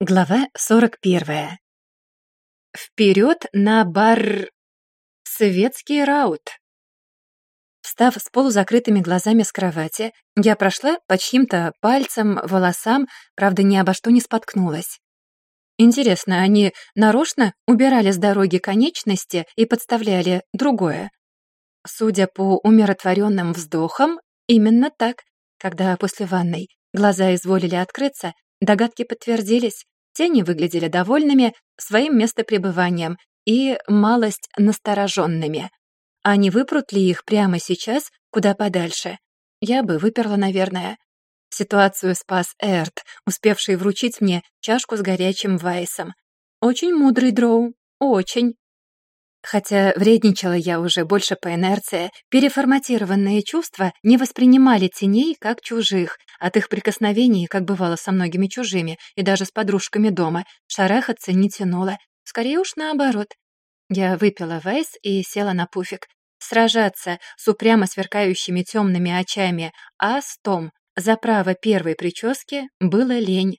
Глава 41. Вперед на бар... Светский раут. Встав с полузакрытыми глазами с кровати, я прошла по чьим-то пальцам, волосам, правда, ни обо что не споткнулась. Интересно, они нарочно убирали с дороги конечности и подставляли другое? Судя по умиротворенным вздохам, именно так, когда после ванной глаза изволили открыться, Догадки подтвердились. Тени выглядели довольными своим местопребыванием и малость настороженными. А не выпрут ли их прямо сейчас куда подальше? Я бы выперла, наверное. Ситуацию спас Эрт, успевший вручить мне чашку с горячим вайсом. Очень мудрый дроу, очень. Хотя вредничала я уже больше по инерции, переформатированные чувства не воспринимали теней как чужих. От их прикосновений, как бывало со многими чужими и даже с подружками дома, шарахаться не тянуло. Скорее уж наоборот. Я выпила вайс и села на пуфик. Сражаться с упрямо сверкающими темными очами Астом за право первой прически было лень.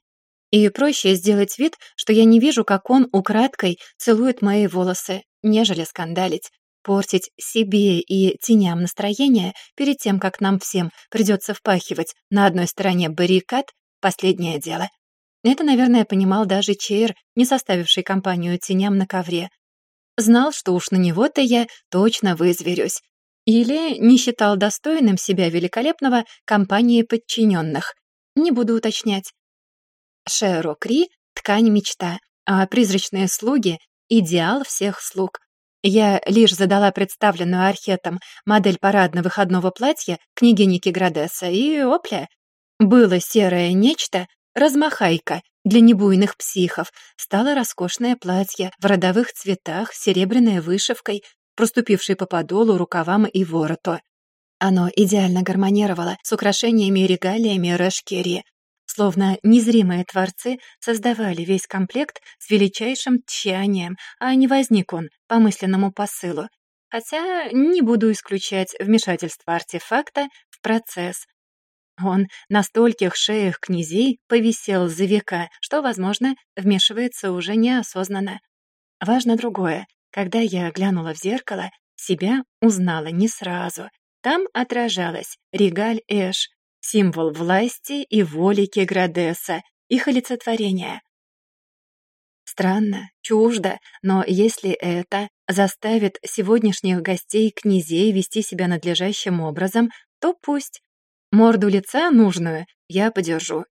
И проще сделать вид, что я не вижу, как он украдкой целует мои волосы нежели скандалить, портить себе и теням настроение перед тем, как нам всем придется впахивать на одной стороне баррикад — последнее дело. Это, наверное, понимал даже Чейр, не составивший компанию теням на ковре. Знал, что уж на него-то я точно вызверюсь. Или не считал достойным себя великолепного компании подчиненных. Не буду уточнять. Шеро Кри — ткань мечта, а призрачные слуги идеал всех слуг. Я лишь задала представленную архетом модель парадно-выходного платья княгини Киградеса, и, опля, было серое нечто, размахайка для небуйных психов, стало роскошное платье в родовых цветах с серебряной вышивкой, проступившей по подолу, рукавам и вороту. Оно идеально гармонировало с украшениями и регалиями Рэшкерри, Словно незримые творцы создавали весь комплект с величайшим тщанием, а не возник он по мысленному посылу. Хотя не буду исключать вмешательство артефакта в процесс. Он на стольких шеях князей повисел за века, что, возможно, вмешивается уже неосознанно. Важно другое. Когда я глянула в зеркало, себя узнала не сразу. Там отражалась Регаль Эш, символ власти и воли Кеградеса, их олицетворение. Странно, чуждо, но если это заставит сегодняшних гостей князей вести себя надлежащим образом, то пусть. Морду лица нужную я подержу.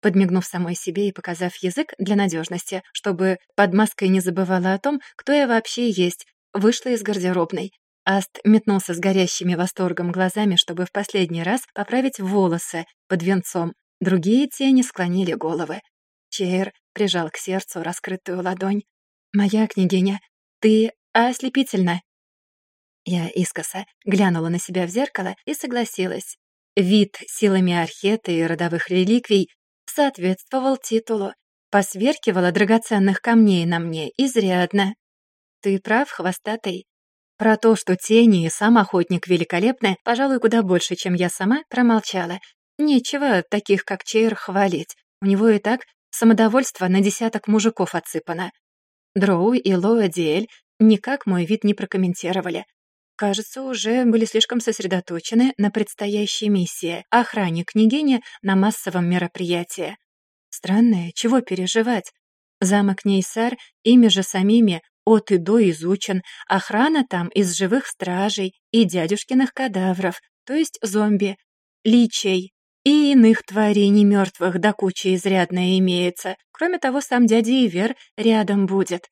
Подмигнув самой себе и показав язык для надежности, чтобы под маской не забывала о том, кто я вообще есть, вышла из гардеробной. Аст метнулся с горящими восторгом глазами, чтобы в последний раз поправить волосы под венцом. Другие тени склонили головы. Чейр прижал к сердцу раскрытую ладонь. «Моя княгиня, ты ослепительна!» Я искоса глянула на себя в зеркало и согласилась. Вид силами археты и родовых реликвий соответствовал титулу. Посверкивала драгоценных камней на мне изрядно. «Ты прав, хвостатый. Про то, что тени и сам охотник великолепны, пожалуй, куда больше, чем я сама, промолчала. Нечего таких, как Чейр, хвалить. У него и так самодовольство на десяток мужиков отсыпано. Дроу и Лоа Диэль никак мой вид не прокомментировали. Кажется, уже были слишком сосредоточены на предстоящей миссии — охране княгини на массовом мероприятии. Странное, чего переживать? Замок Нейсар ими же самими от и до изучен, охрана там из живых стражей и дядюшкиных кадавров, то есть зомби, личей и иных тварей немертвых до да кучи изрядная имеется. Кроме того, сам дядя Ивер рядом будет.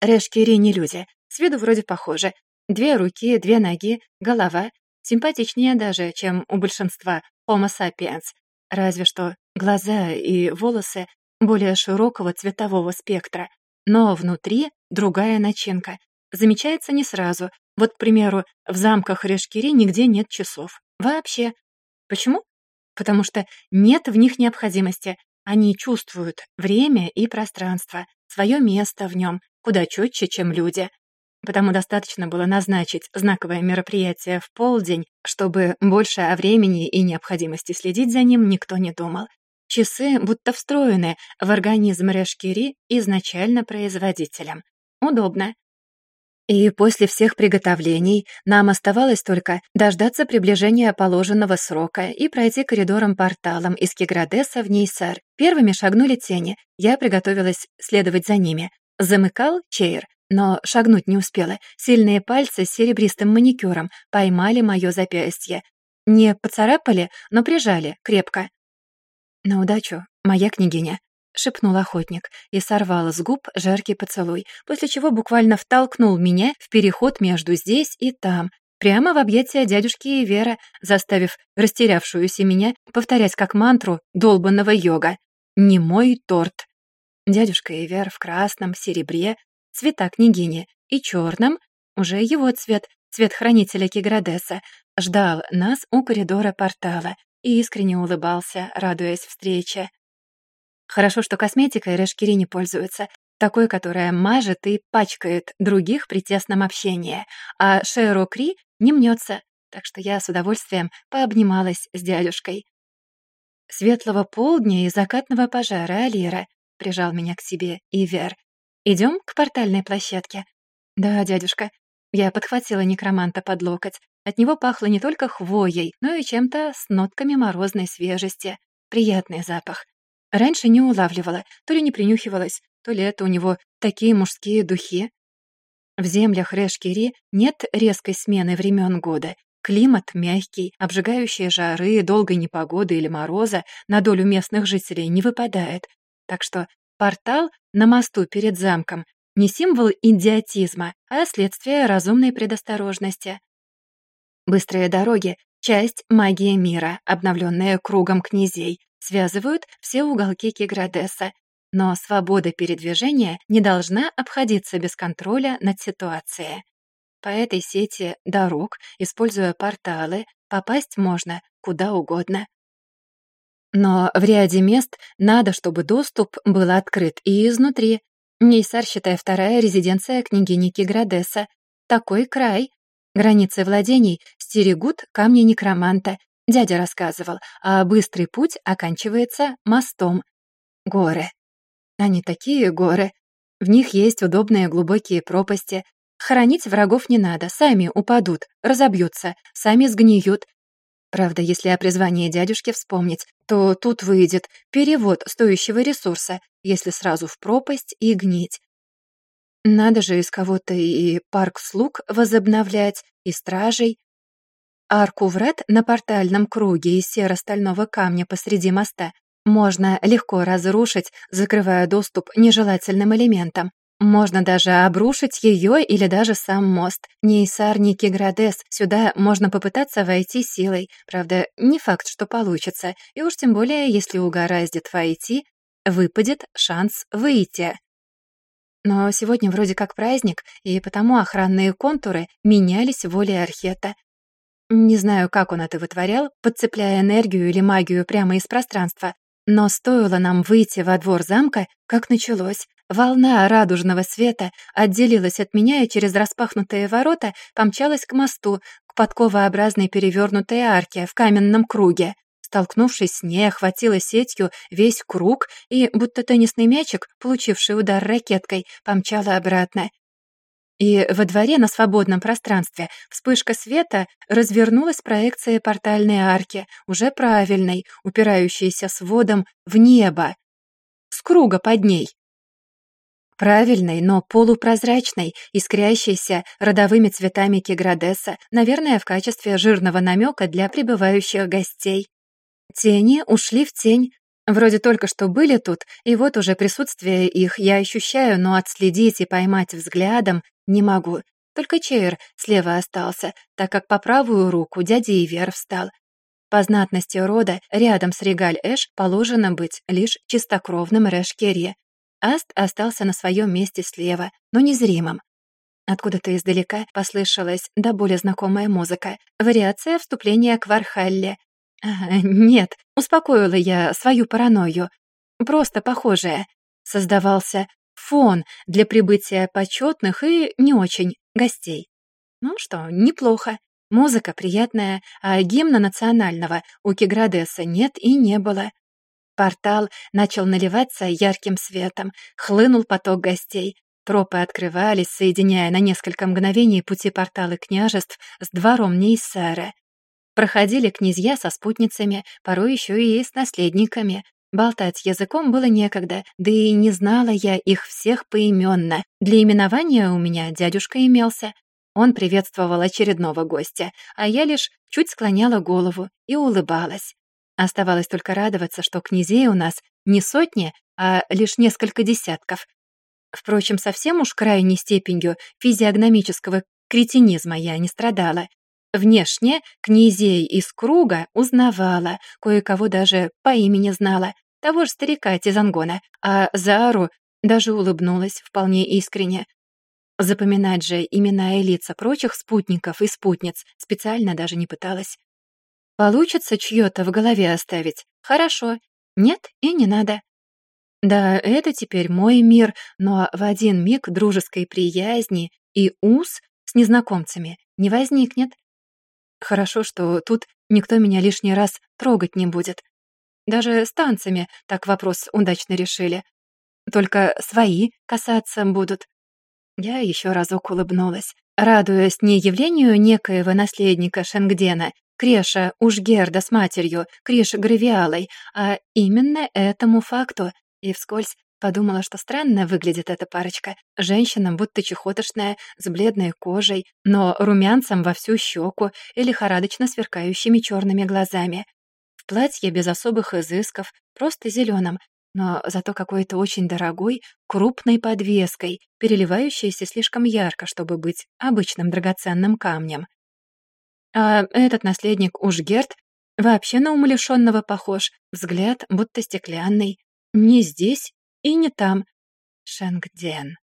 Решкири не люди, с виду вроде похожи. Две руки, две ноги, голова. Симпатичнее даже, чем у большинства Homo sapiens. Разве что глаза и волосы более широкого цветового спектра но внутри другая начинка. Замечается не сразу. Вот, к примеру, в замках Решкири нигде нет часов. Вообще. Почему? Потому что нет в них необходимости. Они чувствуют время и пространство, свое место в нем, куда четче, чем люди. Потому достаточно было назначить знаковое мероприятие в полдень, чтобы больше о времени и необходимости следить за ним никто не думал. Часы, будто встроены в организм Решкири изначально производителем. Удобно. И после всех приготовлений нам оставалось только дождаться приближения положенного срока и пройти коридором-порталом из Киградеса в Нейсар. Первыми шагнули тени, я приготовилась следовать за ними. Замыкал Чейр, но шагнуть не успела. Сильные пальцы с серебристым маникюром поймали мое запястье. Не поцарапали, но прижали крепко. «На удачу, моя княгиня», — шепнул охотник и сорвал с губ жаркий поцелуй, после чего буквально втолкнул меня в переход между здесь и там, прямо в объятия дядюшки Вера, заставив растерявшуюся меня повторять как мантру долбанного йога «Не мой торт». Дядюшка Ивер в красном, серебре, цвета княгини и черном, уже его цвет, цвет хранителя Киградеса, ждал нас у коридора портала и искренне улыбался, радуясь встрече. Хорошо, что косметикой Решкири не пользуется, такой, которая мажет и пачкает других при тесном общении, а Шэро Кри не мнется, так что я с удовольствием пообнималась с дядюшкой. «Светлого полдня и закатного пожара, Алира», — прижал меня к себе Ивер. «Идем к портальной площадке?» «Да, дядюшка», я подхватила некроманта под локоть. От него пахло не только хвоей, но и чем-то с нотками морозной свежести. Приятный запах. Раньше не улавливала, то ли не принюхивалась, то ли это у него такие мужские духи. В землях Решкири нет резкой смены времен года. Климат мягкий, обжигающие жары, долгой непогоды или мороза на долю местных жителей не выпадает. Так что портал на мосту перед замком не символ идиотизма, а следствие разумной предосторожности. Быстрые дороги — часть магии мира, обновленная кругом князей, связывают все уголки Киградеса, но свобода передвижения не должна обходиться без контроля над ситуацией. По этой сети дорог, используя порталы, попасть можно куда угодно. Но в ряде мест надо, чтобы доступ был открыт и изнутри, Нейсарщатая вторая резиденция княгини Киградеса. Такой край. Границы владений стерегут камни некроманта. Дядя рассказывал, а быстрый путь оканчивается мостом. Горы. Они такие горы. В них есть удобные глубокие пропасти. Хоронить врагов не надо, сами упадут, разобьются, сами сгниют, Правда, если о призвании дядюшки вспомнить, то тут выйдет перевод стоящего ресурса, если сразу в пропасть и гнить. Надо же из кого-то и парк слуг возобновлять, и стражей. Арку врат на портальном круге из серо-стального камня посреди моста можно легко разрушить, закрывая доступ нежелательным элементам. Можно даже обрушить ее или даже сам мост. Ни Исар, ни Кеградес. Сюда можно попытаться войти силой. Правда, не факт, что получится. И уж тем более, если угораздит войти, выпадет шанс выйти. Но сегодня вроде как праздник, и потому охранные контуры менялись волей Архета. Не знаю, как он это вытворял, подцепляя энергию или магию прямо из пространства, но стоило нам выйти во двор замка, как началось. Волна радужного света отделилась от меня и через распахнутые ворота помчалась к мосту, к подковообразной перевернутой арке в каменном круге. Столкнувшись с ней, охватила сетью весь круг и, будто теннисный мячик, получивший удар ракеткой, помчала обратно. И во дворе на свободном пространстве вспышка света развернулась проекция портальной арки, уже правильной, упирающейся сводом в небо, с круга под ней. Правильной, но полупрозрачной, искрящейся родовыми цветами Киградеса, наверное, в качестве жирного намека для прибывающих гостей. Тени ушли в тень, Вроде только что были тут, и вот уже присутствие их я ощущаю, но отследить и поймать взглядом не могу. Только Чейр слева остался, так как по правую руку дядя Ивер встал. По знатности рода рядом с Регаль Эш положено быть лишь чистокровным Рэш-Керри. Аст остался на своем месте слева, но незримым. Откуда-то издалека послышалась до боли знакомая музыка, вариация вступления к Вархалле, «Нет», — успокоила я свою паранойю. «Просто похожее». Создавался фон для прибытия почетных и не очень гостей. Ну что, неплохо. Музыка приятная, а гимна национального у Киградеса нет и не было. Портал начал наливаться ярким светом, хлынул поток гостей. Тропы открывались, соединяя на несколько мгновений пути порталы княжеств с двором Нейсара. Проходили князья со спутницами, порой еще и с наследниками. Болтать языком было некогда, да и не знала я их всех поименно. Для именования у меня дядюшка имелся. Он приветствовал очередного гостя, а я лишь чуть склоняла голову и улыбалась. Оставалось только радоваться, что князей у нас не сотни, а лишь несколько десятков. Впрочем, совсем уж крайней степенью физиогномического кретинизма я не страдала. Внешне князей из круга узнавала, кое-кого даже по имени знала, того же старика Тизангона, а Заару даже улыбнулась вполне искренне. Запоминать же имена и лица прочих спутников и спутниц специально даже не пыталась. Получится чье-то в голове оставить? Хорошо. Нет и не надо. Да, это теперь мой мир, но в один миг дружеской приязни и уз с незнакомцами не возникнет. Хорошо, что тут никто меня лишний раз трогать не будет. Даже с танцами так вопрос удачно решили. Только свои касаться будут. Я еще разок улыбнулась, радуясь не явлению некоего наследника Шенгдена, Креша Ужгерда с матерью, Криш Гравиалой, а именно этому факту, и вскользь подумала, что странно выглядит эта парочка. Женщина, будто чехотошная, с бледной кожей, но румянцем во всю щеку и лихорадочно сверкающими черными глазами. В платье без особых изысков, просто зеленом, но зато какой-то очень дорогой, крупной подвеской, переливающейся слишком ярко, чтобы быть обычным драгоценным камнем. А этот наследник Ужгерт вообще на умалишенного похож, взгляд будто стеклянный. не здесь, и не там. Шенгден.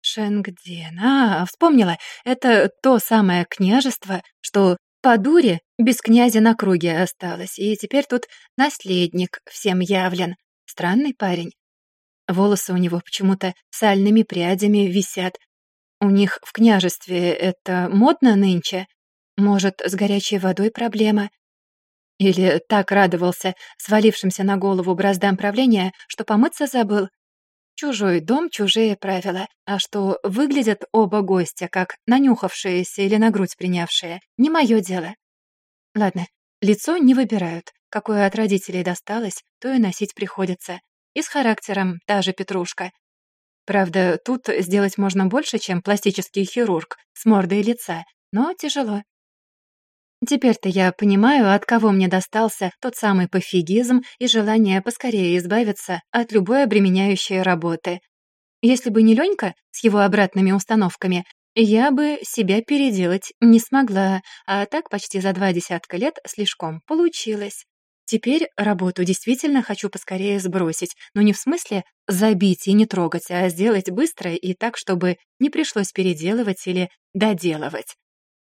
Шенгден. А, вспомнила, это то самое княжество, что по дуре без князя на круге осталось, и теперь тут наследник всем явлен. Странный парень. Волосы у него почему-то сальными прядями висят. У них в княжестве это модно нынче? Может, с горячей водой проблема? Или так радовался свалившимся на голову браздам правления, что помыться забыл? Чужой дом, чужие правила. А что выглядят оба гостя, как нанюхавшиеся или на грудь принявшие, не мое дело. Ладно, лицо не выбирают. Какое от родителей досталось, то и носить приходится. И с характером та же петрушка. Правда, тут сделать можно больше, чем пластический хирург с мордой лица, но тяжело. Теперь-то я понимаю, от кого мне достался тот самый пофигизм и желание поскорее избавиться от любой обременяющей работы. Если бы не Ленька с его обратными установками, я бы себя переделать не смогла, а так почти за два десятка лет слишком получилось. Теперь работу действительно хочу поскорее сбросить, но не в смысле забить и не трогать, а сделать быстро и так, чтобы не пришлось переделывать или доделывать.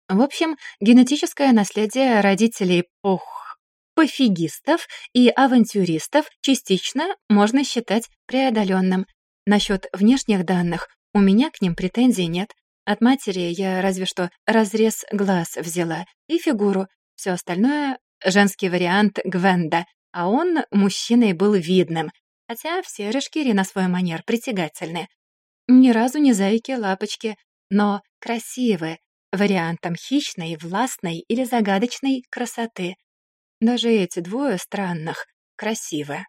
В общем, генетическое наследие родителей пох... пофигистов и авантюристов частично можно считать преодоленным. Насчет внешних данных у меня к ним претензий нет. От матери я разве что разрез глаз взяла и фигуру. Все остальное — женский вариант Гвенда, а он мужчиной был видным, хотя все рыжкири на свой манер притягательны. Ни разу не зайки-лапочки, но красивые, вариантом хищной, властной или загадочной красоты. Даже эти двое странных красивы.